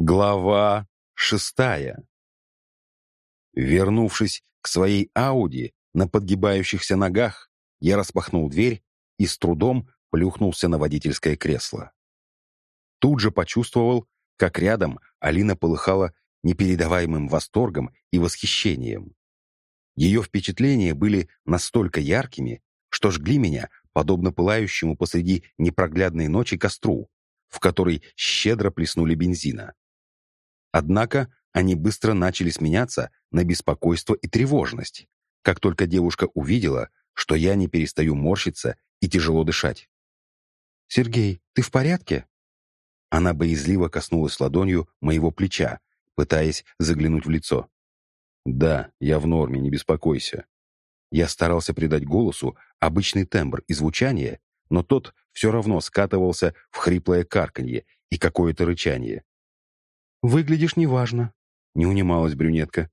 Глава шестая. Вернувшись к своей Ауди на подгибающихся ногах, я распахнул дверь и с трудом плюхнулся на водительское кресло. Тут же почувствовал, как рядом Алина полыхала непередаваемым восторгом и восхищением. Ее впечатления были настолько яркими, что жгли меня, подобно пылающему посреди непроглядной ночи костру, в который щедро плеснули бензина. Однако они быстро начали сменяться на беспокойство и тревожность, как только девушка увидела, что я не перестаю морщиться и тяжело дышать. «Сергей, ты в порядке?» Она боязливо коснулась ладонью моего плеча, пытаясь заглянуть в лицо. «Да, я в норме, не беспокойся». Я старался придать голосу обычный тембр и звучание, но тот все равно скатывался в хриплое карканье и какое-то рычание. «Выглядишь неважно», — не унималась брюнетка.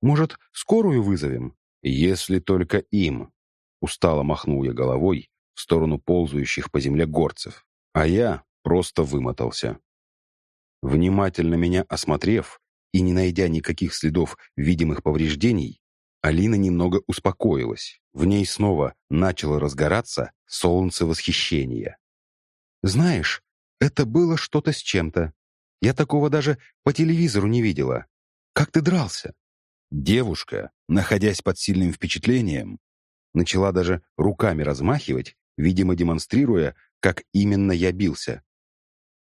«Может, скорую вызовем?» «Если только им», — устало махнул я головой в сторону ползающих по земле горцев, а я просто вымотался. Внимательно меня осмотрев и не найдя никаких следов видимых повреждений, Алина немного успокоилась. В ней снова начало разгораться солнце восхищения. «Знаешь, это было что-то с чем-то. Я такого даже по телевизору не видела. Как ты дрался?» Девушка, находясь под сильным впечатлением, начала даже руками размахивать, видимо, демонстрируя, как именно я бился.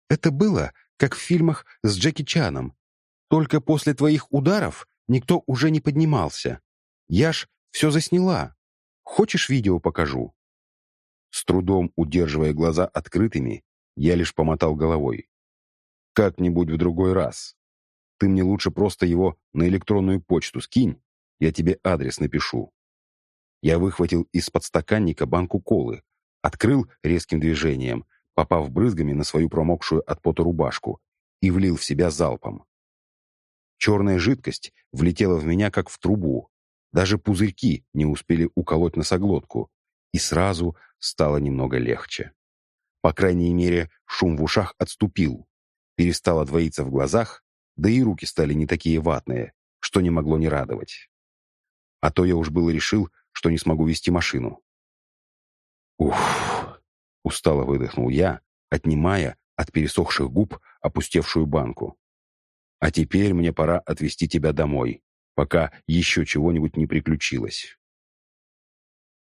«Это было, как в фильмах с Джеки Чаном. Только после твоих ударов никто уже не поднимался. Я ж все засняла. Хочешь, видео покажу?» С трудом удерживая глаза открытыми, я лишь помотал головой. Как-нибудь в другой раз. Ты мне лучше просто его на электронную почту скинь, я тебе адрес напишу. Я выхватил из подстаканника банку колы, открыл резким движением, попав брызгами на свою промокшую от пота рубашку, и влил в себя залпом. Черная жидкость влетела в меня, как в трубу. Даже пузырьки не успели уколоть носоглотку, и сразу стало немного легче. По крайней мере, шум в ушах отступил перестало двоиться в глазах, да и руки стали не такие ватные, что не могло не радовать. А то я уж было решил, что не смогу вести машину. Уф! Устало выдохнул я, отнимая от пересохших губ опустевшую банку. А теперь мне пора отвезти тебя домой, пока еще чего-нибудь не приключилось.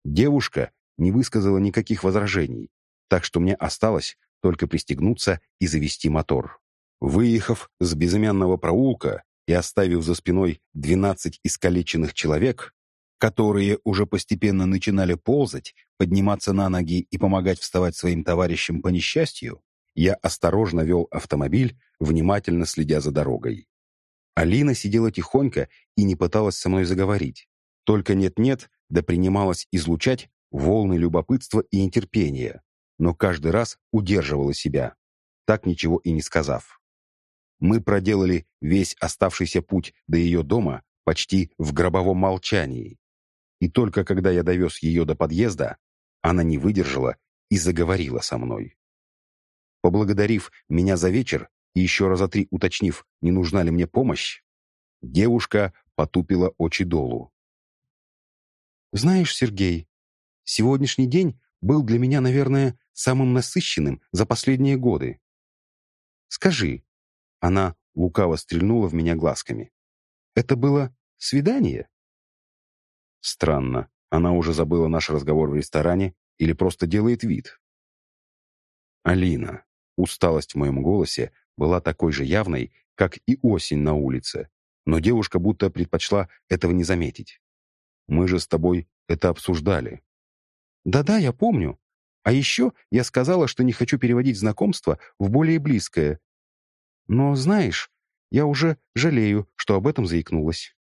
Девушка не высказала никаких возражений, так что мне осталось только пристегнуться и завести мотор. Выехав с безымянного проулка и оставив за спиной двенадцать искалеченных человек, которые уже постепенно начинали ползать, подниматься на ноги и помогать вставать своим товарищам по несчастью, я осторожно вел автомобиль, внимательно следя за дорогой. Алина сидела тихонько и не пыталась со мной заговорить. Только нет-нет, да принималась излучать волны любопытства и нетерпения, но каждый раз удерживала себя, так ничего и не сказав. Мы проделали весь оставшийся путь до ее дома почти в гробовом молчании. И только когда я довез ее до подъезда, она не выдержала и заговорила со мной. Поблагодарив меня за вечер и еще раза три уточнив, не нужна ли мне помощь, девушка потупила очи долу. «Знаешь, Сергей, сегодняшний день был для меня, наверное, самым насыщенным за последние годы. Скажи, она лукаво стрельнула в меня глазками. Это было свидание? Странно, она уже забыла наш разговор в ресторане или просто делает вид. Алина, усталость в моем голосе была такой же явной, как и осень на улице, но девушка будто предпочла этого не заметить. Мы же с тобой это обсуждали. Да-да, я помню. А еще я сказала, что не хочу переводить знакомство в более близкое. Но, знаешь, я уже жалею, что об этом заикнулась».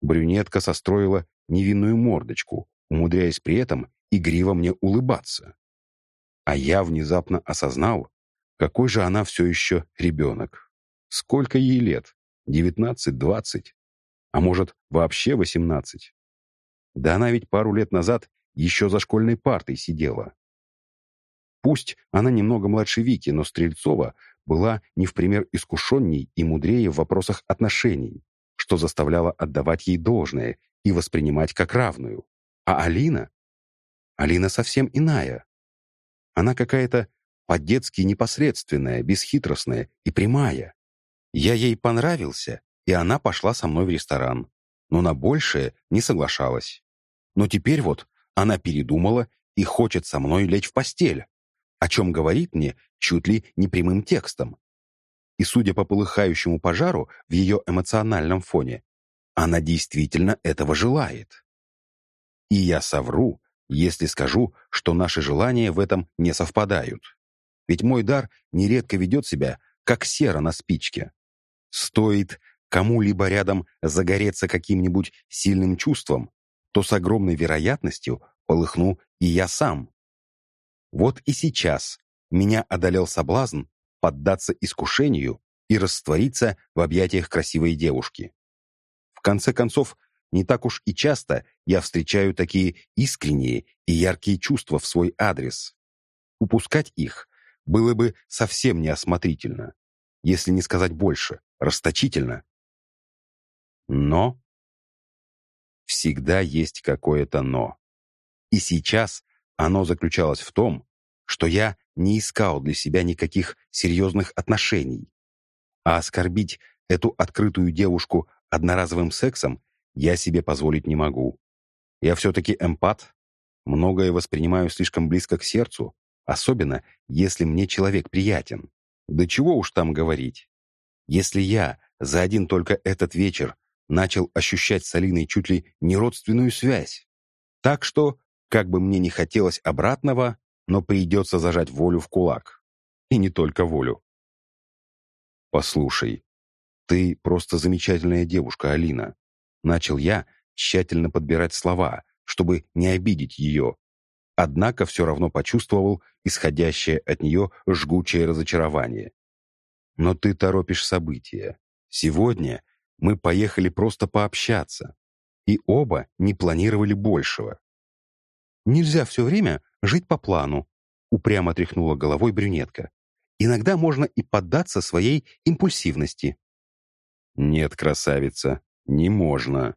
Брюнетка состроила невинную мордочку, умудряясь при этом игриво мне улыбаться. А я внезапно осознал, какой же она все еще ребенок. Сколько ей лет? Девятнадцать, двадцать? А может, вообще восемнадцать? Да она ведь пару лет назад еще за школьной партой сидела. Пусть она немного младше Вики, но Стрельцова была не в пример искушенней и мудрее в вопросах отношений, что заставляло отдавать ей должное и воспринимать как равную. А Алина? Алина совсем иная. Она какая-то по-детски непосредственная, бесхитростная и прямая. Я ей понравился, и она пошла со мной в ресторан. Но на большее не соглашалась. Но теперь вот она передумала и хочет со мной лечь в постель, о чем говорит мне чуть ли не прямым текстом. И судя по полыхающему пожару в ее эмоциональном фоне, она действительно этого желает. И я совру, если скажу, что наши желания в этом не совпадают. Ведь мой дар нередко ведет себя, как сера на спичке. Стоит кому-либо рядом загореться каким-нибудь сильным чувством, то с огромной вероятностью полыхну и я сам. Вот и сейчас меня одолел соблазн поддаться искушению и раствориться в объятиях красивой девушки. В конце концов, не так уж и часто я встречаю такие искренние и яркие чувства в свой адрес. Упускать их было бы совсем неосмотрительно, если не сказать больше, расточительно. Но всегда есть какое-то «но». И сейчас оно заключалось в том, что я не искал для себя никаких серьезных отношений, а оскорбить эту открытую девушку одноразовым сексом я себе позволить не могу. Я все-таки эмпат, многое воспринимаю слишком близко к сердцу, особенно если мне человек приятен. Да чего уж там говорить. Если я за один только этот вечер начал ощущать с Алиной чуть ли не родственную связь. Так что, как бы мне не хотелось обратного, но придется зажать волю в кулак. И не только волю. «Послушай, ты просто замечательная девушка, Алина», Начал я тщательно подбирать слова, чтобы не обидеть ее. Однако все равно почувствовал исходящее от нее жгучее разочарование. «Но ты торопишь события. Сегодня мы поехали просто пообщаться, и оба не планировали большего». «Нельзя все время жить по плану», — упрямо тряхнула головой брюнетка. «Иногда можно и поддаться своей импульсивности». «Нет, красавица, не можно.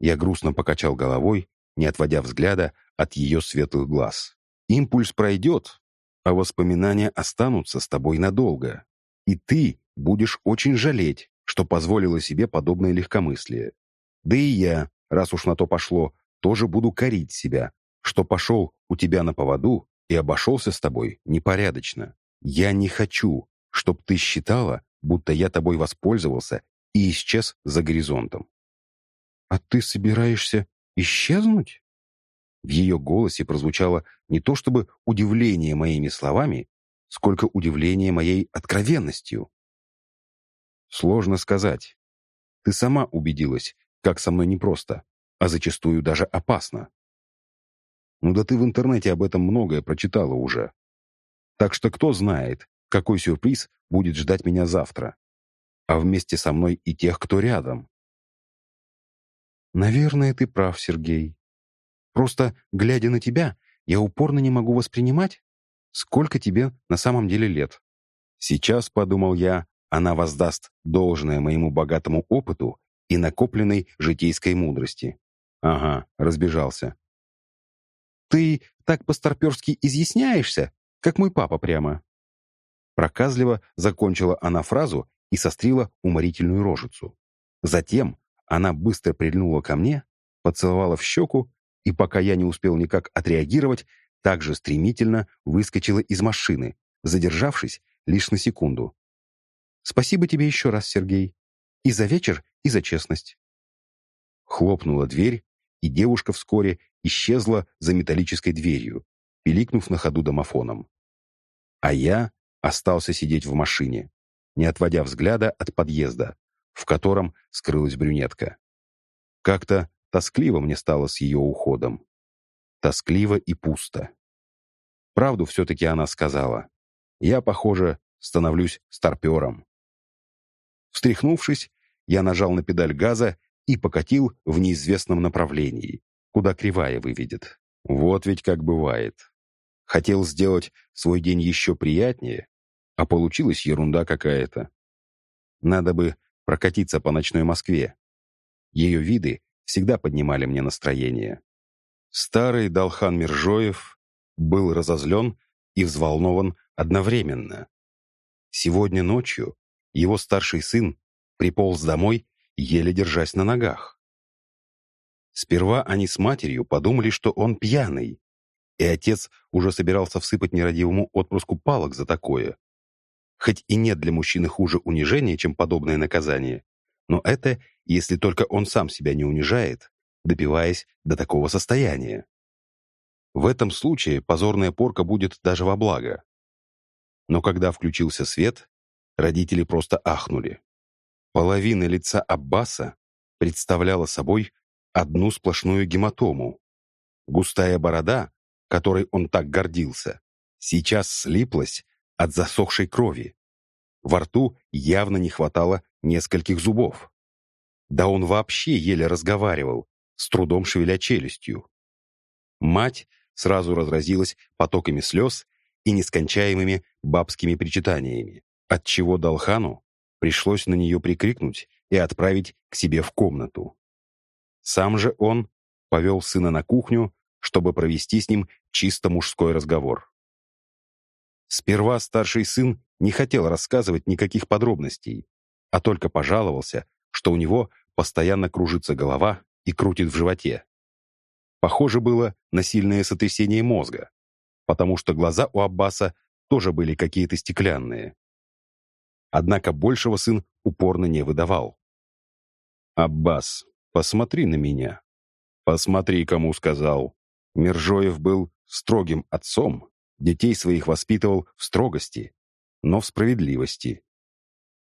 Я грустно покачал головой, не отводя взгляда от ее светлых глаз. Импульс пройдет, а воспоминания останутся с тобой надолго. И ты будешь очень жалеть, что позволила себе подобное легкомыслие. Да и я, раз уж на то пошло, тоже буду корить себя, что пошел у тебя на поводу и обошелся с тобой непорядочно. Я не хочу, чтоб ты считала, будто я тобой воспользовался и исчез за горизонтом. «А ты собираешься исчезнуть?» В ее голосе прозвучало не то чтобы удивление моими словами, сколько удивление моей откровенностью. Сложно сказать. Ты сама убедилась, как со мной непросто, а зачастую даже опасно. Ну да ты в интернете об этом многое прочитала уже. Так что кто знает, какой сюрприз будет ждать меня завтра а вместе со мной и тех, кто рядом. Наверное, ты прав, Сергей. Просто, глядя на тебя, я упорно не могу воспринимать, сколько тебе на самом деле лет. Сейчас, подумал я, она воздаст должное моему богатому опыту и накопленной житейской мудрости. Ага, разбежался. Ты так по-старперски изъясняешься, как мой папа прямо. Проказливо закончила она фразу и сострила уморительную рожицу. Затем она быстро прильнула ко мне, поцеловала в щеку, и пока я не успел никак отреагировать, также стремительно выскочила из машины, задержавшись лишь на секунду. «Спасибо тебе еще раз, Сергей. И за вечер, и за честность». Хлопнула дверь, и девушка вскоре исчезла за металлической дверью, пиликнув на ходу домофоном. А я остался сидеть в машине, не отводя взгляда от подъезда, в котором скрылась брюнетка. Как-то тоскливо мне стало с ее уходом. Тоскливо и пусто. Правду все-таки она сказала. Я, похоже, становлюсь старпером. Встряхнувшись, я нажал на педаль газа и покатил в неизвестном направлении, куда кривая выведет. Вот ведь как бывает. Хотел сделать свой день еще приятнее, А получилась ерунда какая-то. Надо бы прокатиться по ночной Москве. Ее виды всегда поднимали мне настроение. Старый Далхан Миржоев был разозлен и взволнован одновременно. Сегодня ночью его старший сын приполз домой, еле держась на ногах. Сперва они с матерью подумали, что он пьяный, и отец уже собирался всыпать нерадивому отпрыску палок за такое. Хоть и нет для мужчины хуже унижения, чем подобное наказание, но это, если только он сам себя не унижает, допиваясь до такого состояния. В этом случае позорная порка будет даже во благо. Но когда включился свет, родители просто ахнули. Половина лица Аббаса представляла собой одну сплошную гематому. Густая борода, которой он так гордился, сейчас слиплась от засохшей крови. Во рту явно не хватало нескольких зубов. Да он вообще еле разговаривал, с трудом шевеля челюстью. Мать сразу разразилась потоками слез и нескончаемыми бабскими причитаниями, отчего Далхану пришлось на нее прикрикнуть и отправить к себе в комнату. Сам же он повел сына на кухню, чтобы провести с ним чисто мужской разговор. Сперва старший сын не хотел рассказывать никаких подробностей, а только пожаловался, что у него постоянно кружится голова и крутит в животе. Похоже было на сильное сотрясение мозга, потому что глаза у Аббаса тоже были какие-то стеклянные. Однако большего сын упорно не выдавал. «Аббас, посмотри на меня. Посмотри, кому сказал». Мержоев был строгим отцом, детей своих воспитывал в строгости, но в справедливости.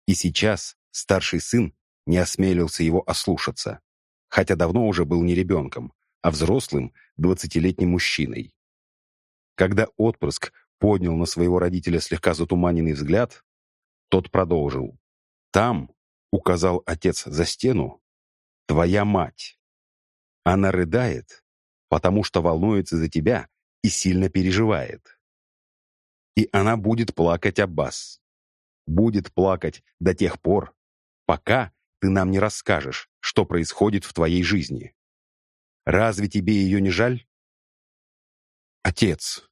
И сейчас старший сын не осмелился его ослушаться, хотя давно уже был не ребенком, а взрослым двадцатилетним мужчиной. Когда отпрыск поднял на своего родителя слегка затуманенный взгляд, тот продолжил. «Там, — указал отец за стену, — твоя мать. Она рыдает, потому что волнуется за тебя и сильно переживает. И она будет плакать Аббас. Будет плакать до тех пор, пока ты нам не расскажешь, что происходит в твоей жизни. Разве тебе ее не жаль? Отец.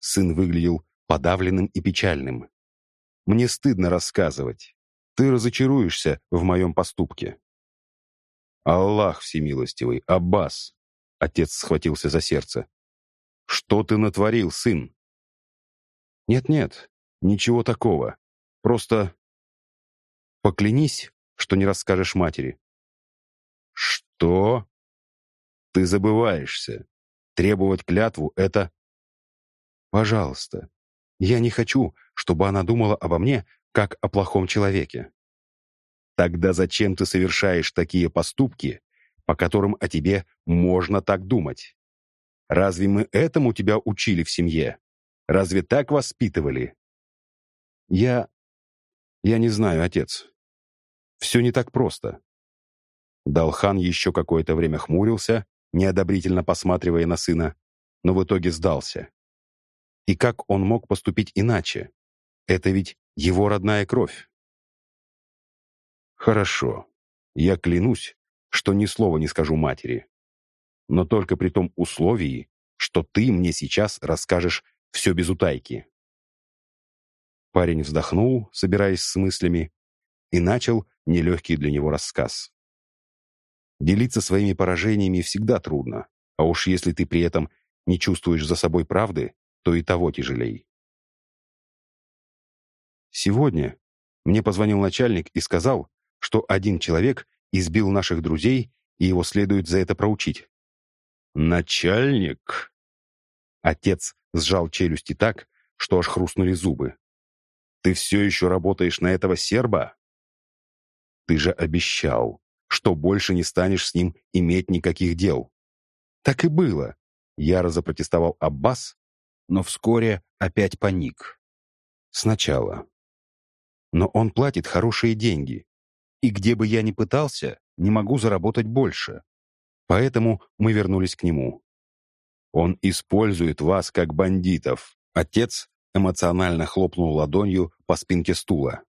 Сын выглядел подавленным и печальным. Мне стыдно рассказывать. Ты разочаруешься в моем поступке. Аллах всемилостивый, Аббас. Отец схватился за сердце. Что ты натворил, сын? Нет-нет, ничего такого. Просто поклянись, что не расскажешь матери. Что? Ты забываешься. Требовать клятву — это... Пожалуйста. Я не хочу, чтобы она думала обо мне, как о плохом человеке. Тогда зачем ты совершаешь такие поступки, по которым о тебе можно так думать? Разве мы этому тебя учили в семье? Разве так воспитывали? Я... Я не знаю, отец. Все не так просто. Далхан еще какое-то время хмурился, неодобрительно посматривая на сына, но в итоге сдался. И как он мог поступить иначе? Это ведь его родная кровь. Хорошо. Я клянусь, что ни слова не скажу матери. Но только при том условии, что ты мне сейчас расскажешь все без утайки. Парень вздохнул, собираясь с мыслями, и начал нелегкий для него рассказ. Делиться своими поражениями всегда трудно, а уж если ты при этом не чувствуешь за собой правды, то и того тяжелей. Сегодня мне позвонил начальник и сказал, что один человек избил наших друзей, и его следует за это проучить. «Начальник?» Отец сжал челюсти так, что аж хрустнули зубы. «Ты все еще работаешь на этого серба?» «Ты же обещал, что больше не станешь с ним иметь никаких дел». «Так и было», — яро запротестовал Аббас, но вскоре опять паник. «Сначала. Но он платит хорошие деньги, и где бы я ни пытался, не могу заработать больше. Поэтому мы вернулись к нему. Он использует вас как бандитов. Отец эмоционально хлопнул ладонью по спинке стула.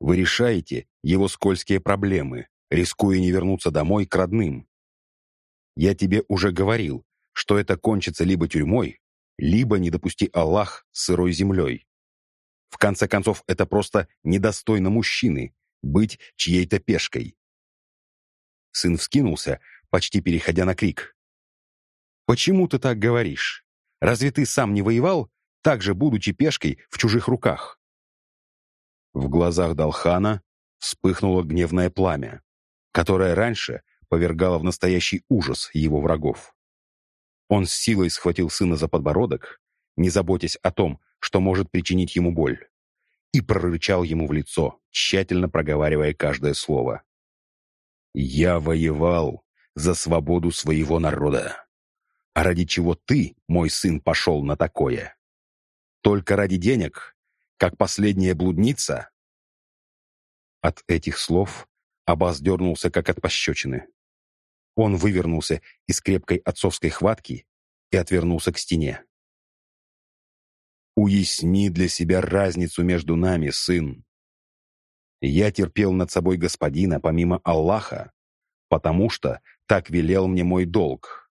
«Вы решаете его скользкие проблемы, рискуя не вернуться домой к родным. Я тебе уже говорил, что это кончится либо тюрьмой, либо, не допусти Аллах, сырой землей. В конце концов, это просто недостойно мужчины быть чьей-то пешкой. Сын вскинулся, почти переходя на крик. «Почему ты так говоришь? Разве ты сам не воевал, также будучи пешкой в чужих руках?» В глазах Далхана вспыхнуло гневное пламя, которое раньше повергало в настоящий ужас его врагов. Он с силой схватил сына за подбородок, не заботясь о том, что может причинить ему боль, и прорычал ему в лицо, тщательно проговаривая каждое слово. «Я воевал за свободу своего народа. А ради чего ты, мой сын, пошел на такое? Только ради денег, как последняя блудница?» От этих слов Аббас дернулся, как от пощечины. Он вывернулся из крепкой отцовской хватки и отвернулся к стене. Уясни для себя разницу между нами, сын. Я терпел над собой господина помимо Аллаха, потому что так велел мне мой долг,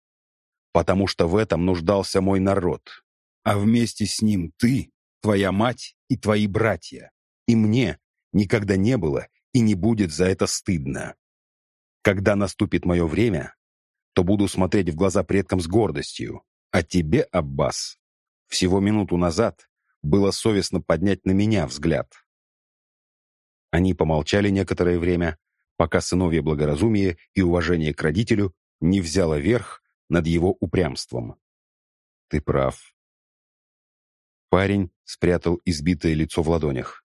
потому что в этом нуждался мой народ, а вместе с ним ты, твоя мать и твои братья, и мне никогда не было и не будет за это стыдно. Когда наступит мое время, то буду смотреть в глаза предкам с гордостью, а тебе, Аббас, всего минуту назад было совестно поднять на меня взгляд. Они помолчали некоторое время, пока сыновья благоразумие и уважение к родителю не взяло верх над его упрямством. «Ты прав». Парень спрятал избитое лицо в ладонях.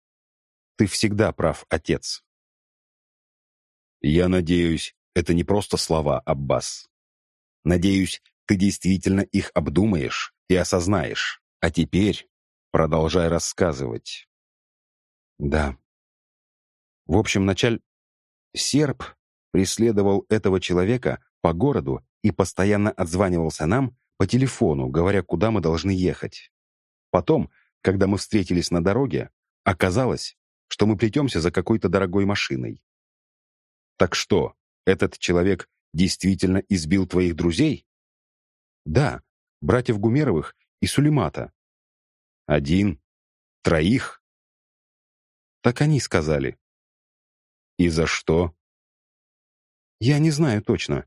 «Ты всегда прав, отец». «Я надеюсь, это не просто слова, Аббас. Надеюсь, ты действительно их обдумаешь и осознаешь. А теперь продолжай рассказывать. Да. В общем, началь... Серб преследовал этого человека по городу и постоянно отзванивался нам по телефону, говоря, куда мы должны ехать. Потом, когда мы встретились на дороге, оказалось, что мы плетемся за какой-то дорогой машиной. Так что, этот человек действительно избил твоих друзей? Да, братьев Гумеровых и Сулеймата. Один? Троих? Так они сказали. И за что? Я не знаю точно.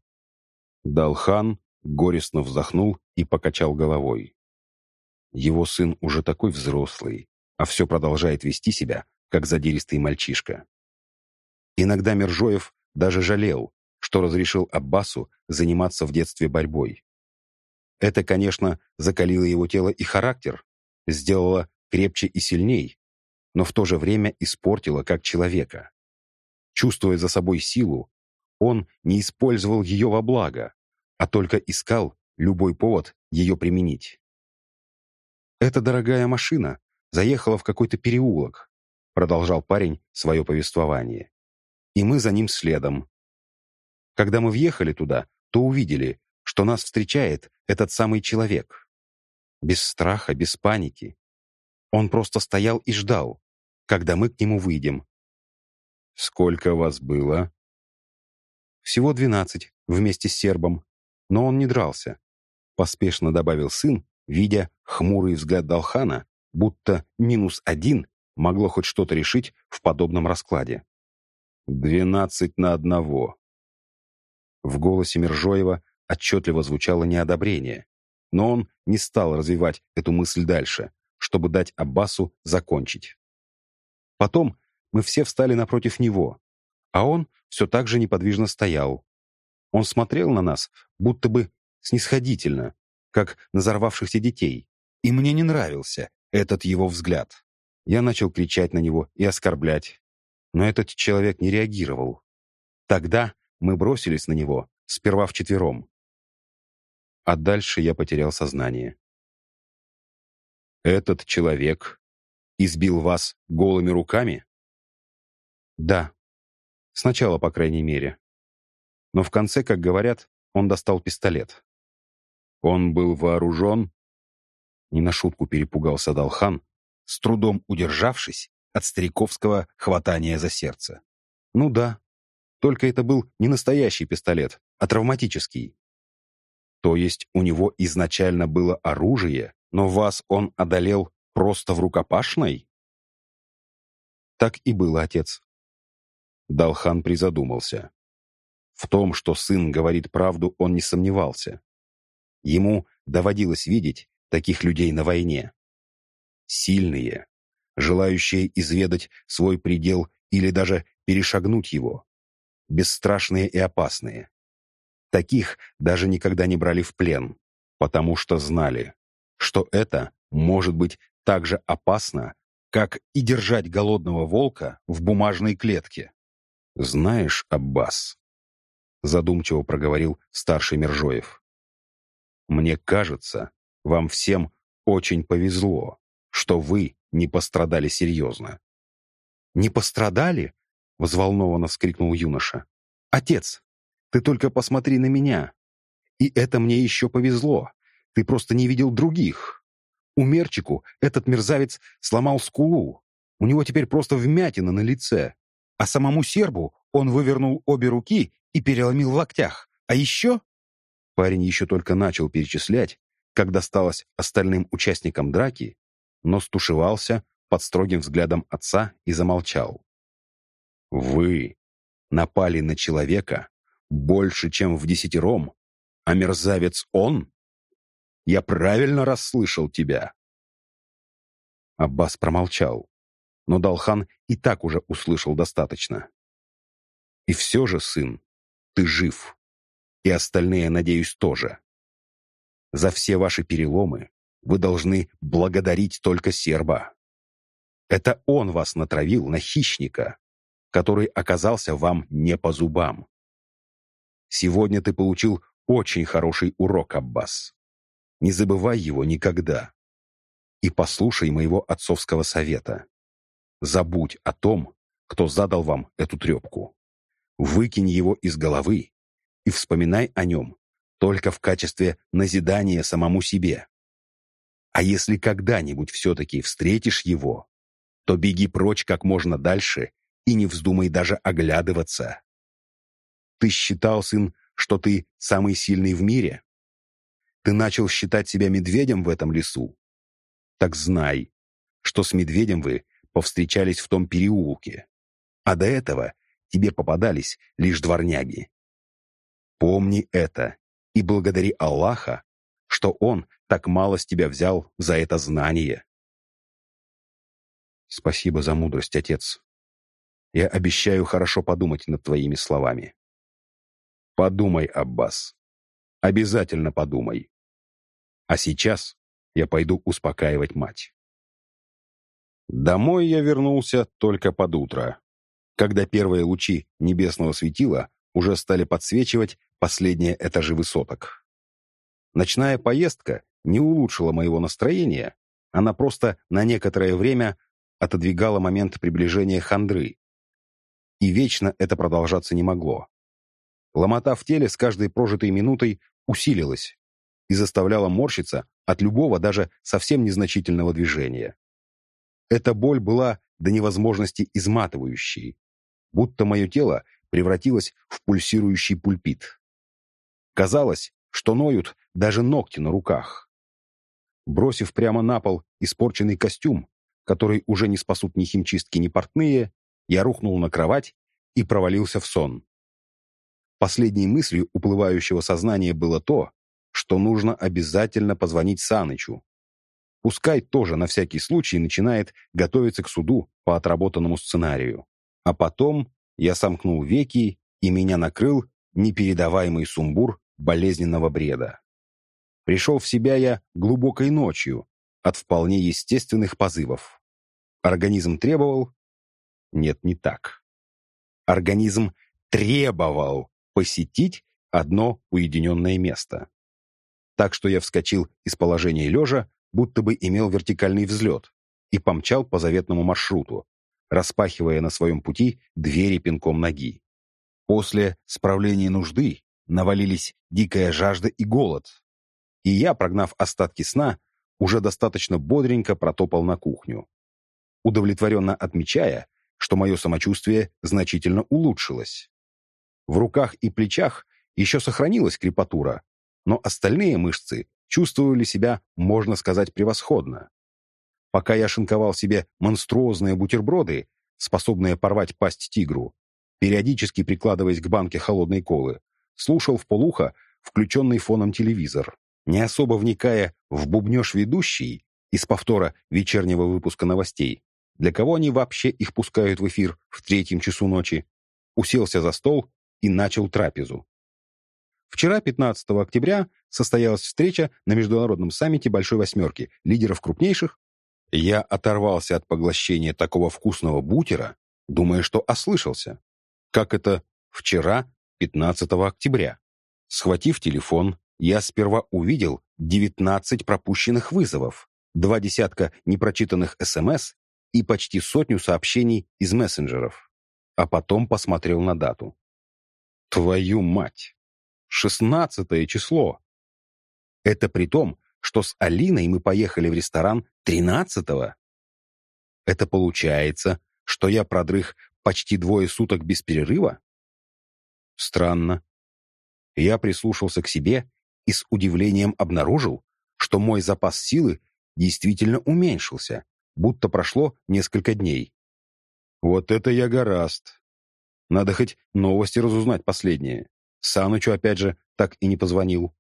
Далхан горестно вздохнул и покачал головой. Его сын уже такой взрослый, а все продолжает вести себя, как задиристый мальчишка. Иногда Мержоев даже жалел, что разрешил Аббасу заниматься в детстве борьбой. Это, конечно, закалило его тело и характер, сделало крепче и сильней, но в то же время испортило как человека. Чувствуя за собой силу, он не использовал ее во благо, а только искал любой повод ее применить. «Эта дорогая машина заехала в какой-то переулок», продолжал парень свое повествование. «И мы за ним следом. Когда мы въехали туда, то увидели, что нас встречает этот самый человек. Без страха, без паники. Он просто стоял и ждал, когда мы к нему выйдем. «Сколько вас было?» «Всего двенадцать, вместе с сербом. Но он не дрался», — поспешно добавил сын, видя хмурый взгляд Далхана, будто минус один могло хоть что-то решить в подобном раскладе. «Двенадцать на одного». В голосе Мержоева отчетливо звучало неодобрение, но он не стал развивать эту мысль дальше, чтобы дать Аббасу закончить. Потом мы все встали напротив него, а он все так же неподвижно стоял. Он смотрел на нас, будто бы снисходительно, как на взорвавшихся детей, и мне не нравился этот его взгляд. Я начал кричать на него и оскорблять, но этот человек не реагировал. Тогда мы бросились на него, сперва вчетвером а дальше я потерял сознание. «Этот человек избил вас голыми руками?» «Да. Сначала, по крайней мере. Но в конце, как говорят, он достал пистолет». «Он был вооружен?» Не на шутку перепугался Далхан, с трудом удержавшись от стариковского хватания за сердце. «Ну да, только это был не настоящий пистолет, а травматический». «То есть у него изначально было оружие, но вас он одолел просто в рукопашной?» «Так и было, отец». Далхан призадумался. В том, что сын говорит правду, он не сомневался. Ему доводилось видеть таких людей на войне. Сильные, желающие изведать свой предел или даже перешагнуть его. Бесстрашные и опасные. Таких даже никогда не брали в плен, потому что знали, что это может быть так же опасно, как и держать голодного волка в бумажной клетке. «Знаешь, Аббас, задумчиво проговорил старший Мержоев. Мне кажется, вам всем очень повезло, что вы не пострадали серьезно. «Не пострадали?» — взволнованно вскрикнул юноша. «Отец, ты только посмотри на меня. И это мне еще повезло. Ты просто не видел других. У Мерчику этот мерзавец сломал скулу. У него теперь просто вмятина на лице. А самому сербу он вывернул обе руки и переломил в локтях. А еще...» Парень еще только начал перечислять, как досталось остальным участникам драки, но стушевался под строгим взглядом отца и замолчал. «Вы напали на человека больше, чем в десятером, а мерзавец он? Я правильно расслышал тебя?» Аббас промолчал, но Далхан и так уже услышал достаточно. «И все же, сын, ты жив. И остальные, надеюсь, тоже. За все ваши переломы вы должны благодарить только серба. Это он вас натравил на хищника, который оказался вам не по зубам. Сегодня ты получил очень хороший урок, Аббас. Не забывай его никогда. И послушай моего отцовского совета. Забудь о том, кто задал вам эту трепку. Выкинь его из головы и вспоминай о нем только в качестве назидания самому себе. А если когда-нибудь все-таки встретишь его, то беги прочь как можно дальше и не вздумай даже оглядываться. Ты считал, сын, что ты самый сильный в мире? Ты начал считать себя медведем в этом лесу? Так знай, что с медведем вы повстречались в том переулке. А до этого тебе попадались лишь дворняги. Помни это и благодари Аллаха, что Он так мало с тебя взял за это знание. Спасибо за мудрость, отец. Я обещаю хорошо подумать над твоими словами. Подумай, Аббас. Обязательно подумай. А сейчас я пойду успокаивать мать. Домой я вернулся только под утро когда первые лучи небесного светила уже стали подсвечивать последние этажи высоток. Ночная поездка не улучшила моего настроения, она просто на некоторое время отодвигала момент приближения хандры. И вечно это продолжаться не могло. Ломота в теле с каждой прожитой минутой усилилась и заставляла морщиться от любого, даже совсем незначительного движения. Эта боль была до невозможности изматывающей, будто мое тело превратилось в пульсирующий пульпит. Казалось, что ноют даже ногти на руках. Бросив прямо на пол испорченный костюм, который уже не спасут ни химчистки, ни портные, я рухнул на кровать и провалился в сон. Последней мыслью уплывающего сознания было то, что нужно обязательно позвонить Санычу. Пускай тоже на всякий случай начинает готовиться к суду по отработанному сценарию. А потом я сомкнул веки, и меня накрыл непередаваемый сумбур болезненного бреда. Пришел в себя я глубокой ночью от вполне естественных позывов. Организм требовал... Нет, не так. Организм требовал посетить одно уединенное место. Так что я вскочил из положения лежа, будто бы имел вертикальный взлет, и помчал по заветному маршруту, распахивая на своем пути двери пинком ноги. После справления нужды навалились дикая жажда и голод. И я, прогнав остатки сна, уже достаточно бодренько протопал на кухню, удовлетворенно отмечая, что мое самочувствие значительно улучшилось. В руках и плечах еще сохранилась крепатура, но остальные мышцы чувствовали себя, можно сказать, превосходно. Пока я шинковал себе монструозные бутерброды, способные порвать пасть тигру, периодически прикладываясь к банке холодной колы, слушал в полухо включенный фоном телевизор, не особо вникая в бубнеж ведущий из повтора вечернего выпуска новостей, для кого они вообще их пускают в эфир в третьем часу ночи, уселся за стол и начал трапезу. Вчера, 15 октября, состоялась встреча на Международном саммите Большой Восьмерки лидеров крупнейших. Я оторвался от поглощения такого вкусного бутера, думая, что ослышался. Как это вчера, 15 октября? Схватив телефон, я сперва увидел 19 пропущенных вызовов, два десятка непрочитанных СМС и почти сотню сообщений из мессенджеров. А потом посмотрел на дату. Твою мать! Шестнадцатое число! Это при том, что с Алиной мы поехали в ресторан тринадцатого. Это получается, что я продрых почти двое суток без перерыва? Странно. Я прислушался к себе и с удивлением обнаружил, что мой запас силы действительно уменьшился, будто прошло несколько дней. Вот это я гораст. Надо хоть новости разузнать последние. Санычу, опять же, так и не позвонил.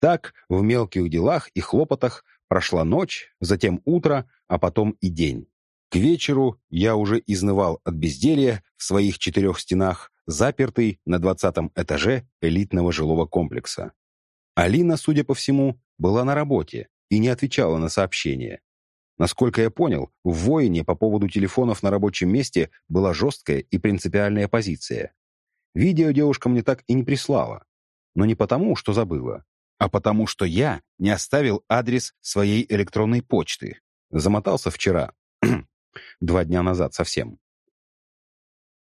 Так, в мелких делах и хлопотах прошла ночь, затем утро, а потом и день. К вечеру я уже изнывал от безделья в своих четырех стенах, запертый на двадцатом этаже элитного жилого комплекса. Алина, судя по всему, была на работе и не отвечала на сообщения. Насколько я понял, в воине по поводу телефонов на рабочем месте была жесткая и принципиальная позиция. Видео девушка мне так и не прислала. Но не потому, что забыла, а потому, что я не оставил адрес своей электронной почты. Замотался вчера. Два дня назад совсем.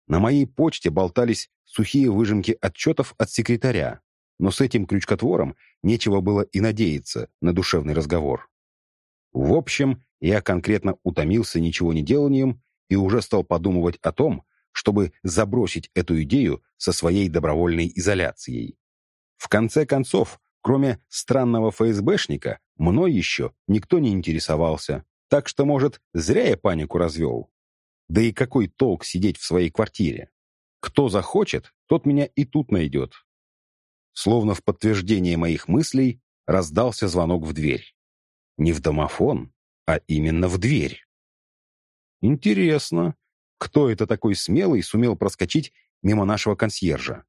На моей почте болтались сухие выжимки отчетов от секретаря, но с этим крючкотвором нечего было и надеяться на душевный разговор. В общем, я конкретно утомился ничего не деланием и уже стал подумывать о том, чтобы забросить эту идею со своей добровольной изоляцией. В конце концов, кроме странного ФСБшника, мной еще никто не интересовался, так что, может, зря я панику развел. Да и какой толк сидеть в своей квартире? Кто захочет, тот меня и тут найдет. Словно в подтверждение моих мыслей раздался звонок в дверь. Не в домофон, а именно в дверь. Интересно, кто это такой смелый сумел проскочить мимо нашего консьержа?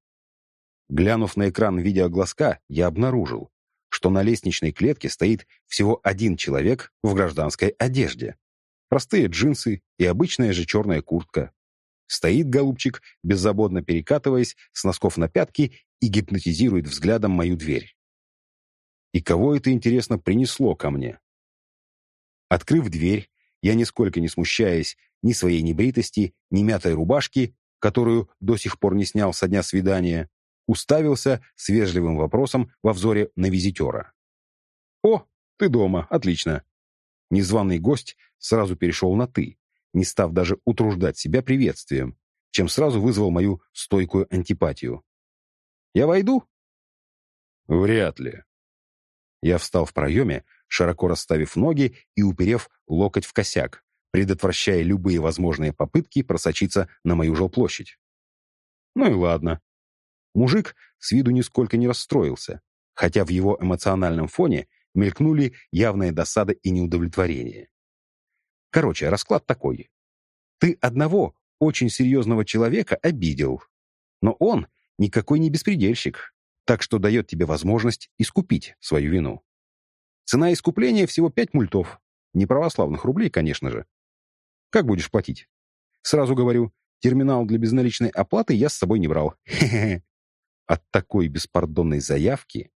Глянув на экран видеоглазка, я обнаружил, что на лестничной клетке стоит всего один человек в гражданской одежде. Простые джинсы и обычная же черная куртка. Стоит голубчик, беззаботно перекатываясь с носков на пятки и гипнотизирует взглядом мою дверь. И кого это, интересно, принесло ко мне? Открыв дверь, я, нисколько не смущаясь ни своей небритости, ни мятой рубашки, которую до сих пор не снял со дня свидания, уставился с вежливым вопросом во взоре на визитера. «О, ты дома, отлично!» Незваный гость сразу перешел на «ты», не став даже утруждать себя приветствием, чем сразу вызвал мою стойкую антипатию. «Я войду?» «Вряд ли». Я встал в проеме, широко расставив ноги и уперев локоть в косяк, предотвращая любые возможные попытки просочиться на мою жилплощадь. Ну и ладно. Мужик с виду нисколько не расстроился, хотя в его эмоциональном фоне мелькнули явная досада и неудовлетворение. Короче, расклад такой. Ты одного очень серьезного человека обидел, но он никакой не беспредельщик, так что дает тебе возможность искупить свою вину. Цена искупления всего пять мультов. Не православных рублей, конечно же. Как будешь платить? Сразу говорю, терминал для безналичной оплаты я с собой не брал. Хе-хе. От такой беспардонной заявки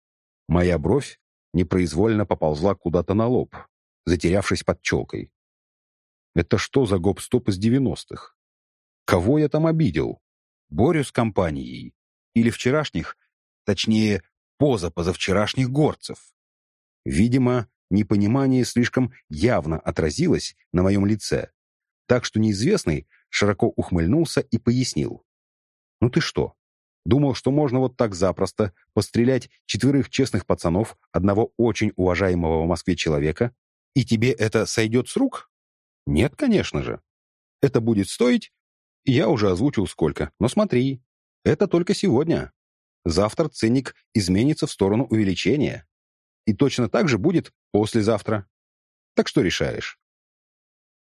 моя бровь непроизвольно поползла куда-то на лоб, затерявшись под челкой. Это что за гоп-стоп из девяностых? Кого я там обидел? Борю с компанией? Или вчерашних, точнее, позапозавчерашних горцев? Видимо, непонимание слишком явно отразилось на моем лице, Так что неизвестный широко ухмыльнулся и пояснил. «Ну ты что, думал, что можно вот так запросто пострелять четверых честных пацанов одного очень уважаемого в Москве человека, и тебе это сойдет с рук? Нет, конечно же. Это будет стоить, я уже озвучил сколько, но смотри, это только сегодня. Завтра ценник изменится в сторону увеличения. И точно так же будет послезавтра. Так что решаешь?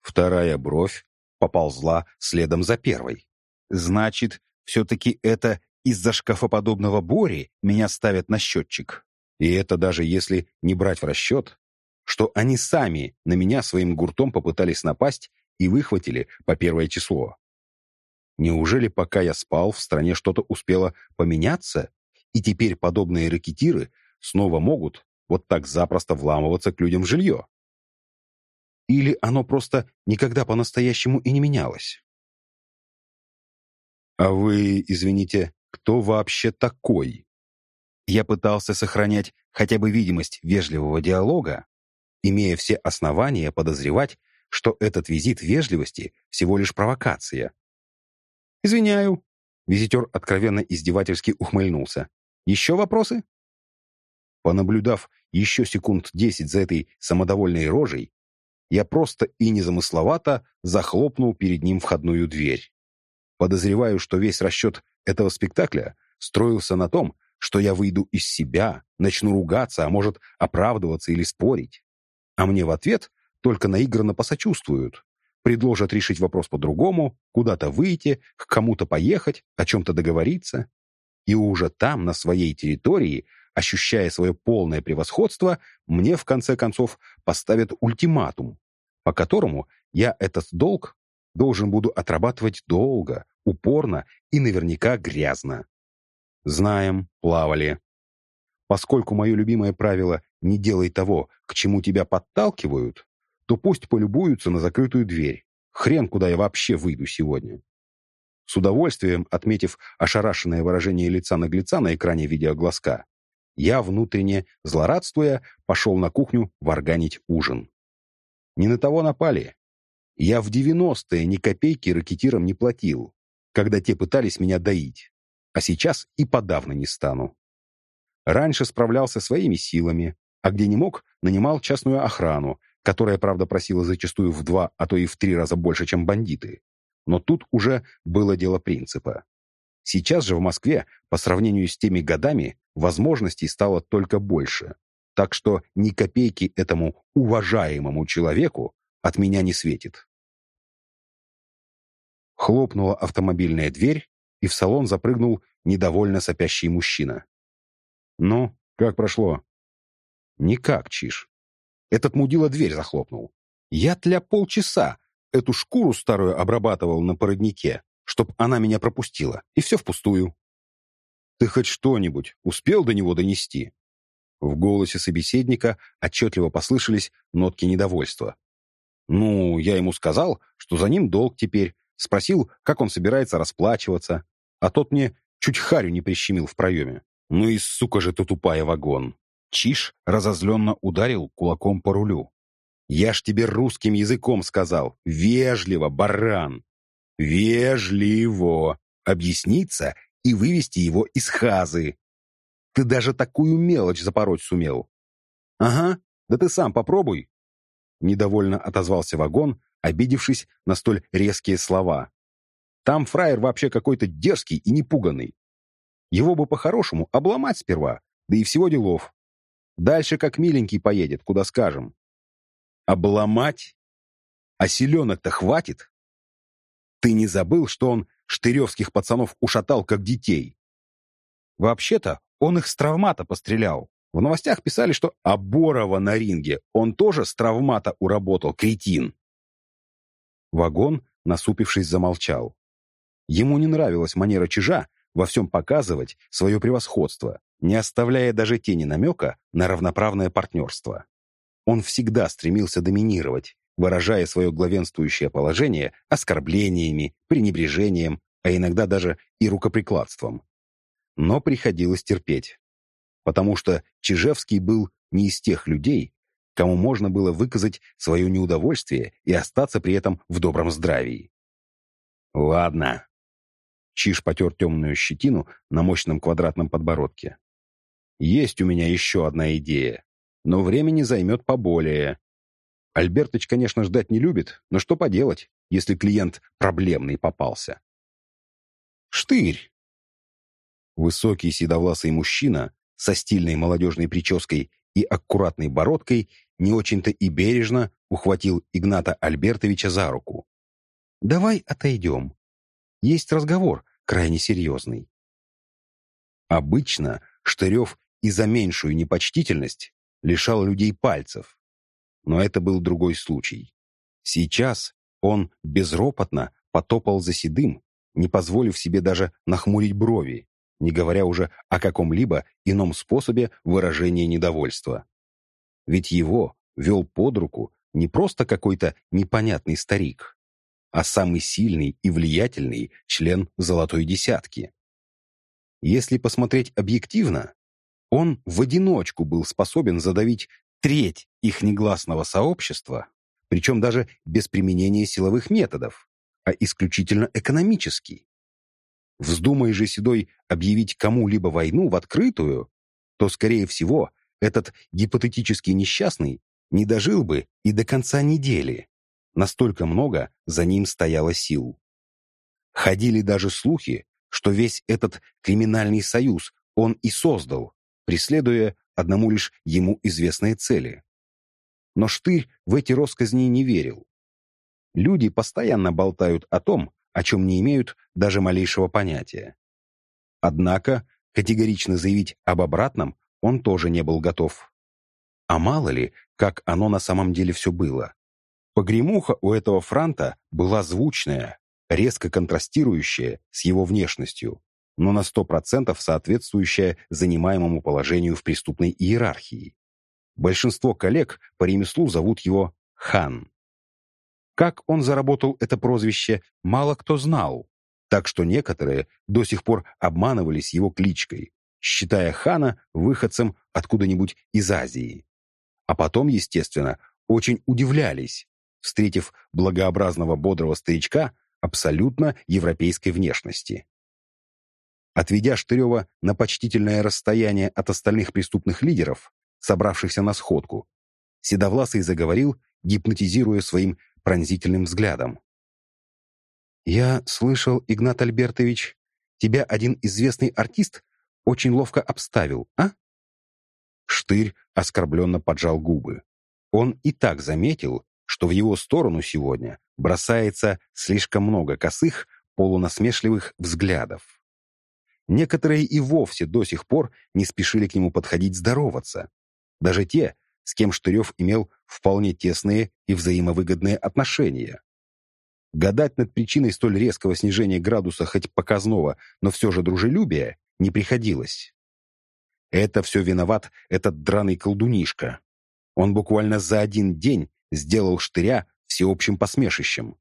Вторая бровь поползла следом за первой. Значит, все-таки это из-за шкафоподобного Бори меня ставят на счетчик. И это даже если не брать в расчет, что они сами на меня своим гуртом попытались напасть и выхватили по первое число. Неужели пока я спал, в стране что-то успело поменяться, и теперь подобные ракетиры снова могут вот так запросто вламываться к людям в жилье? Или оно просто никогда по-настоящему и не менялось? «А вы, извините, кто вообще такой?» Я пытался сохранять хотя бы видимость вежливого диалога, имея все основания подозревать, что этот визит вежливости всего лишь провокация. «Извиняю», — визитер откровенно издевательски ухмыльнулся. «Еще вопросы?» Понаблюдав еще секунд десять за этой самодовольной рожей, я просто и незамысловато захлопнул перед ним входную дверь. Подозреваю, что весь расчет этого спектакля строился на том, что я выйду из себя, начну ругаться, а может, оправдываться или спорить. А мне в ответ только наигранно посочувствуют, предложат решить вопрос по-другому, куда-то выйти, к кому-то поехать, о чем-то договориться. И уже там, на своей территории, ощущая свое полное превосходство, мне, в конце концов, поставят ультиматум, по которому я этот долг должен буду отрабатывать долго, упорно и наверняка грязно. Знаем, плавали. Поскольку мое любимое правило «не делай того, к чему тебя подталкивают», то пусть полюбуются на закрытую дверь. Хрен, куда я вообще выйду сегодня. С удовольствием, отметив ошарашенное выражение лица наглеца на экране видеоглазка, я, внутренне злорадствуя, пошел на кухню варганить ужин. Не на того напали. Я в девяностые ни копейки ракетирам не платил, когда те пытались меня доить, а сейчас и подавно не стану. Раньше справлялся своими силами, а где не мог, нанимал частную охрану, которая, правда, просила зачастую в два, а то и в три раза больше, чем бандиты. Но тут уже было дело принципа. Сейчас же в Москве, по сравнению с теми годами, возможностей стало только больше. Так что ни копейки этому уважаемому человеку от меня не светит. Хлопнула автомобильная дверь, и в салон запрыгнул недовольно сопящий мужчина. «Ну, как прошло?» «Никак, Чиш. Этот мудила дверь захлопнул. Я тля полчаса эту шкуру старую обрабатывал на породнике, чтоб она меня пропустила, и все впустую». «Ты хоть что-нибудь успел до него донести?» В голосе собеседника отчетливо послышались нотки недовольства. «Ну, я ему сказал, что за ним долг теперь, спросил, как он собирается расплачиваться, а тот мне чуть харю не прищемил в проеме. Ну и сука же ты тупая вагон!» Чиш разозленно ударил кулаком по рулю. «Я ж тебе русским языком сказал. Вежливо, баран! Вежливо! Объясниться и вывести его из хазы. Ты даже такую мелочь запороть сумел. Ага, да ты сам попробуй. Недовольно отозвался вагон, обидевшись на столь резкие слова. Там фраер вообще какой-то дерзкий и непуганный. Его бы по-хорошему обломать сперва, да и всего делов. Дальше как миленький поедет, куда скажем. Обломать? А селенок-то хватит? Ты не забыл, что он штыревских пацанов ушатал как детей? Вообще-то он их с травмата пострелял. В новостях писали, что Оборова на ринге он тоже с травмата уработал, кретин. Вагон, насупившись, замолчал. Ему не нравилась манера чижа во всем показывать свое превосходство, не оставляя даже тени намека на равноправное партнерство. Он всегда стремился доминировать, выражая свое главенствующее положение оскорблениями, пренебрежением, а иногда даже и рукоприкладством но приходилось терпеть. Потому что Чижевский был не из тех людей, кому можно было выказать свое неудовольствие и остаться при этом в добром здравии. «Ладно». Чиж потер темную щетину на мощном квадратном подбородке. «Есть у меня еще одна идея, но времени займет поболее. Альбертыч, конечно, ждать не любит, но что поделать, если клиент проблемный попался?» «Штырь!» Высокий седовласый мужчина со стильной молодежной прической и аккуратной бородкой не очень-то и бережно ухватил Игната Альбертовича за руку. «Давай отойдем. Есть разговор, крайне серьезный». Обычно Штырев и за меньшую непочтительность лишал людей пальцев. Но это был другой случай. Сейчас он безропотно потопал за седым, не позволив себе даже нахмурить брови, не говоря уже о каком-либо ином способе выражения недовольства. Ведь его вел под руку не просто какой-то непонятный старик, а самый сильный и влиятельный член «Золотой десятки». Если посмотреть объективно, он в одиночку был способен задавить треть их негласного сообщества, причем даже без применения силовых методов, а исключительно экономический. Вздумай же Седой объявить кому-либо войну в открытую, то, скорее всего, этот гипотетический несчастный не дожил бы и до конца недели. Настолько много за ним стояло сил. Ходили даже слухи, что весь этот криминальный союз он и создал, преследуя одному лишь ему известные цели. Но Штырь в эти росказни не верил. Люди постоянно болтают о том, о чем не имеют даже малейшего понятия. Однако категорично заявить об обратном он тоже не был готов. А мало ли, как оно на самом деле все было. Погремуха у этого франта была звучная, резко контрастирующая с его внешностью, но на сто процентов соответствующая занимаемому положению в преступной иерархии. Большинство коллег по ремеслу зовут его хан. Как он заработал это прозвище, мало кто знал, так что некоторые до сих пор обманывались его кличкой, считая хана выходцем откуда-нибудь из Азии. А потом, естественно, очень удивлялись, встретив благообразного бодрого старичка абсолютно европейской внешности. Отведя Штырева на почтительное расстояние от остальных преступных лидеров, собравшихся на сходку, Седовласый заговорил, гипнотизируя своим пронзительным взглядом. «Я слышал, Игнат Альбертович, тебя один известный артист очень ловко обставил, а?» Штырь оскорбленно поджал губы. Он и так заметил, что в его сторону сегодня бросается слишком много косых, полунасмешливых взглядов. Некоторые и вовсе до сих пор не спешили к нему подходить здороваться. Даже те, с кем Штырев имел вполне тесные и взаимовыгодные отношения. Гадать над причиной столь резкого снижения градуса хоть показного, но все же дружелюбия не приходилось. Это все виноват этот драный колдунишка. Он буквально за один день сделал Штыря всеобщим посмешищем.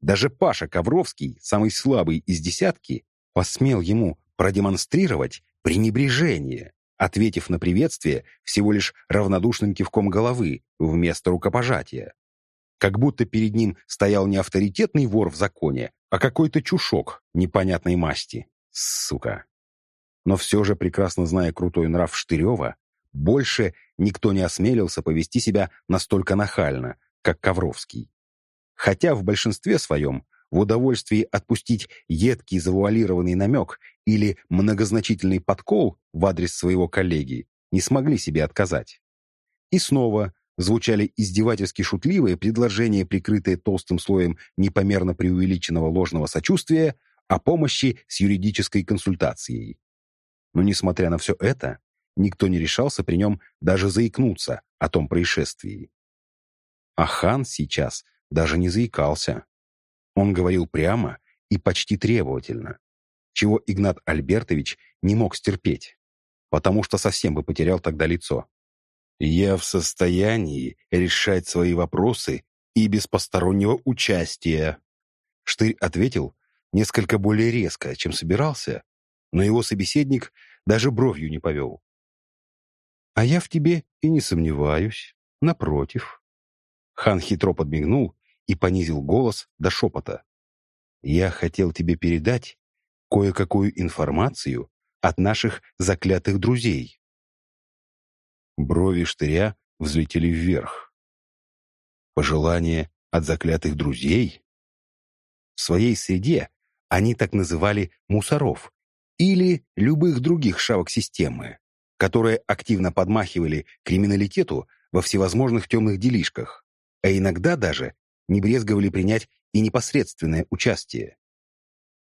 Даже Паша Ковровский, самый слабый из десятки, посмел ему продемонстрировать пренебрежение ответив на приветствие всего лишь равнодушным кивком головы вместо рукопожатия. Как будто перед ним стоял не авторитетный вор в законе, а какой-то чушок непонятной масти. Сука. Но все же, прекрасно зная крутой нрав Штырева, больше никто не осмелился повести себя настолько нахально, как Ковровский. Хотя в большинстве своем в удовольствии отпустить едкий завуалированный намек или многозначительный подкол в адрес своего коллеги не смогли себе отказать. И снова звучали издевательски шутливые предложения, прикрытые толстым слоем непомерно преувеличенного ложного сочувствия, о помощи с юридической консультацией. Но, несмотря на все это, никто не решался при нем даже заикнуться о том происшествии. А хан сейчас даже не заикался. Он говорил прямо и почти требовательно, чего Игнат Альбертович не мог стерпеть, потому что совсем бы потерял тогда лицо. «Я в состоянии решать свои вопросы и без постороннего участия», Штырь ответил несколько более резко, чем собирался, но его собеседник даже бровью не повел. «А я в тебе и не сомневаюсь», напротив. Хан хитро подмигнул и понизил голос до шепота. «Я хотел тебе передать кое-какую информацию от наших заклятых друзей». Брови штыря взлетели вверх. Пожелание от заклятых друзей? В своей среде они так называли мусоров или любых других шавок системы, которые активно подмахивали криминалитету во всевозможных темных делишках, а иногда даже не брезговали принять и непосредственное участие.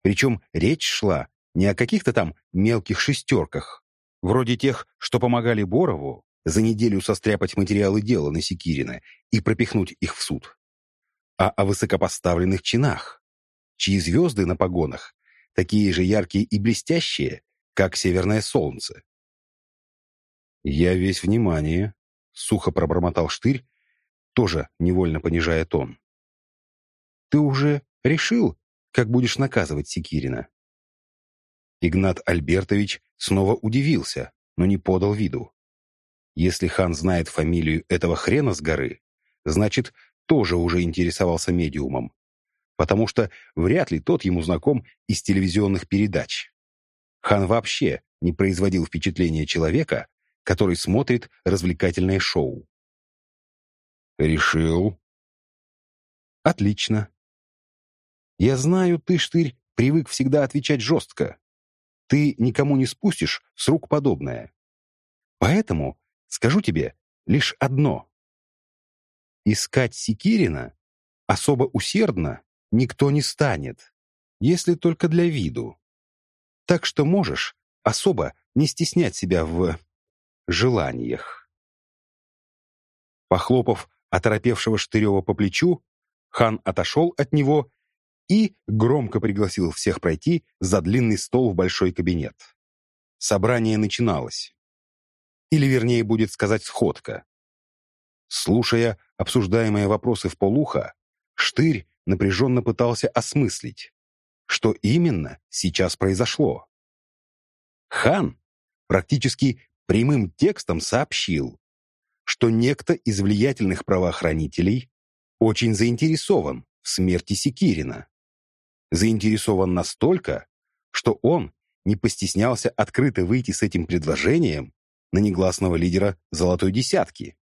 Причем речь шла не о каких-то там мелких шестерках, вроде тех, что помогали Борову за неделю состряпать материалы дела на Секирина и пропихнуть их в суд, а о высокопоставленных чинах, чьи звезды на погонах такие же яркие и блестящие, как северное солнце. «Я весь внимание», — сухо пробормотал Штырь, тоже невольно понижая тон. «Ты уже решил, как будешь наказывать Секирина?» Игнат Альбертович снова удивился, но не подал виду. Если хан знает фамилию этого хрена с горы, значит, тоже уже интересовался медиумом, потому что вряд ли тот ему знаком из телевизионных передач. Хан вообще не производил впечатления человека, который смотрит развлекательное шоу. «Решил?» «Отлично. Я знаю, ты, Штырь, привык всегда отвечать жестко. Ты никому не спустишь с рук подобное. Поэтому скажу тебе лишь одно. Искать Секирина особо усердно никто не станет, если только для виду. Так что можешь особо не стеснять себя в желаниях. Похлопав оторопевшего Штырева по плечу, хан отошел от него и громко пригласил всех пройти за длинный стол в большой кабинет. Собрание начиналось. Или, вернее, будет сказать, сходка. Слушая обсуждаемые вопросы в полуха, Штырь напряженно пытался осмыслить, что именно сейчас произошло. Хан практически прямым текстом сообщил, что некто из влиятельных правоохранителей очень заинтересован в смерти Секирина заинтересован настолько, что он не постеснялся открыто выйти с этим предложением на негласного лидера «Золотой десятки».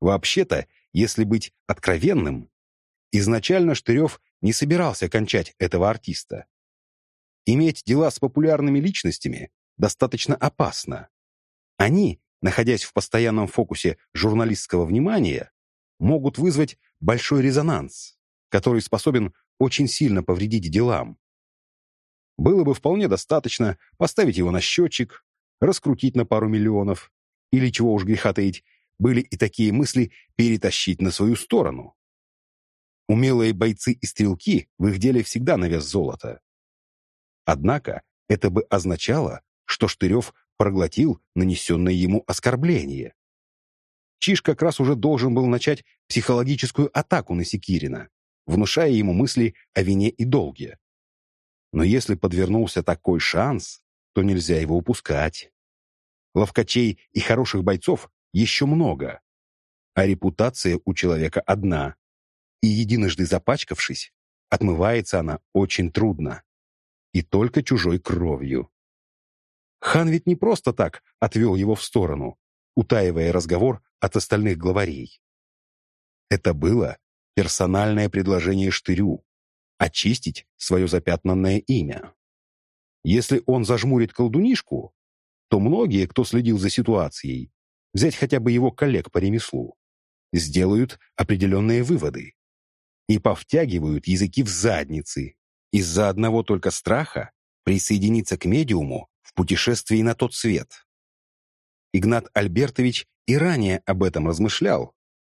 Вообще-то, если быть откровенным, изначально Штырев не собирался кончать этого артиста. Иметь дела с популярными личностями достаточно опасно. Они, находясь в постоянном фокусе журналистского внимания, могут вызвать большой резонанс, который способен очень сильно повредить делам. Было бы вполне достаточно поставить его на счетчик, раскрутить на пару миллионов, или, чего уж греха таить, были и такие мысли перетащить на свою сторону. Умелые бойцы и стрелки в их деле всегда на вес золота. Однако это бы означало, что Штырев проглотил нанесенное ему оскорбление. Чиж как раз уже должен был начать психологическую атаку на Секирина внушая ему мысли о вине и долге. Но если подвернулся такой шанс, то нельзя его упускать. Ловкачей и хороших бойцов еще много, а репутация у человека одна, и единожды запачкавшись, отмывается она очень трудно, и только чужой кровью. Хан ведь не просто так отвел его в сторону, утаивая разговор от остальных главарей. Это было персональное предложение Штырю — очистить свое запятнанное имя. Если он зажмурит колдунишку, то многие, кто следил за ситуацией, взять хотя бы его коллег по ремеслу, сделают определенные выводы и повтягивают языки в задницы из-за одного только страха присоединиться к медиуму в путешествии на тот свет. Игнат Альбертович и ранее об этом размышлял,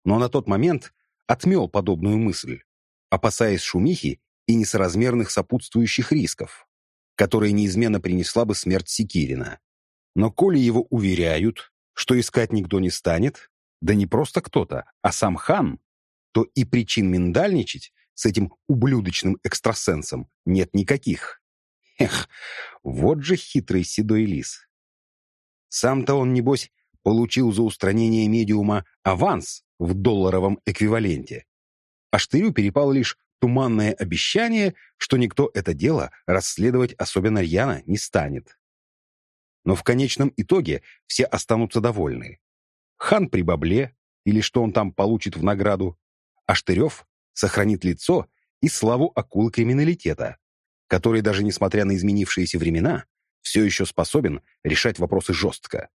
но на тот момент отмел подобную мысль, опасаясь шумихи и несоразмерных сопутствующих рисков, которые неизменно принесла бы смерть Секирина. Но коли его уверяют, что искать никто не станет, да не просто кто-то, а сам хан, то и причин миндальничать с этим ублюдочным экстрасенсом нет никаких. Эх, вот же хитрый седой лис. Сам-то он, небось, получил за устранение медиума аванс в долларовом эквиваленте. А Штырю перепало лишь туманное обещание, что никто это дело расследовать особенно рьяно не станет. Но в конечном итоге все останутся довольны. Хан при бабле, или что он там получит в награду, а Штырев сохранит лицо и славу акулы криминалитета, который даже несмотря на изменившиеся времена, все еще способен решать вопросы жестко.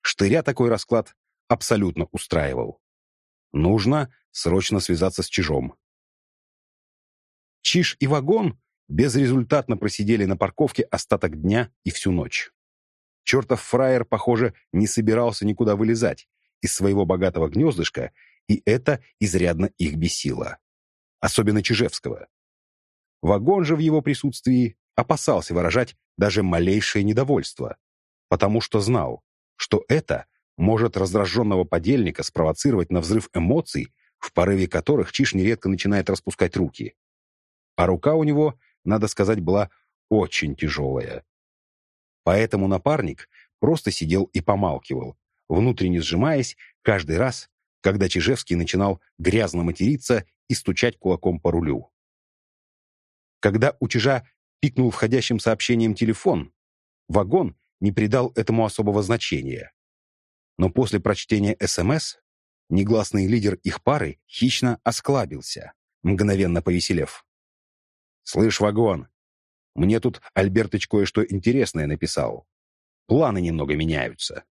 Штыря такой расклад абсолютно устраивал. Нужно срочно связаться с Чижом. Чиж и вагон безрезультатно просидели на парковке остаток дня и всю ночь. Чертов фраер, похоже, не собирался никуда вылезать из своего богатого гнездышка, и это изрядно их бесило. Особенно Чижевского. Вагон же в его присутствии опасался выражать даже малейшее недовольство, потому что знал, что это может раздраженного подельника спровоцировать на взрыв эмоций, в порыве которых Чиж нередко начинает распускать руки. А рука у него, надо сказать, была очень тяжелая. Поэтому напарник просто сидел и помалкивал, внутренне сжимаясь каждый раз, когда Чижевский начинал грязно материться и стучать кулаком по рулю. Когда у Чижа пикнул входящим сообщением телефон, вагон не придал этому особого значения. Но после прочтения СМС негласный лидер их пары хищно осклабился, мгновенно повеселев. «Слышь, вагон, мне тут Альбертыч кое-что интересное написал. Планы немного меняются».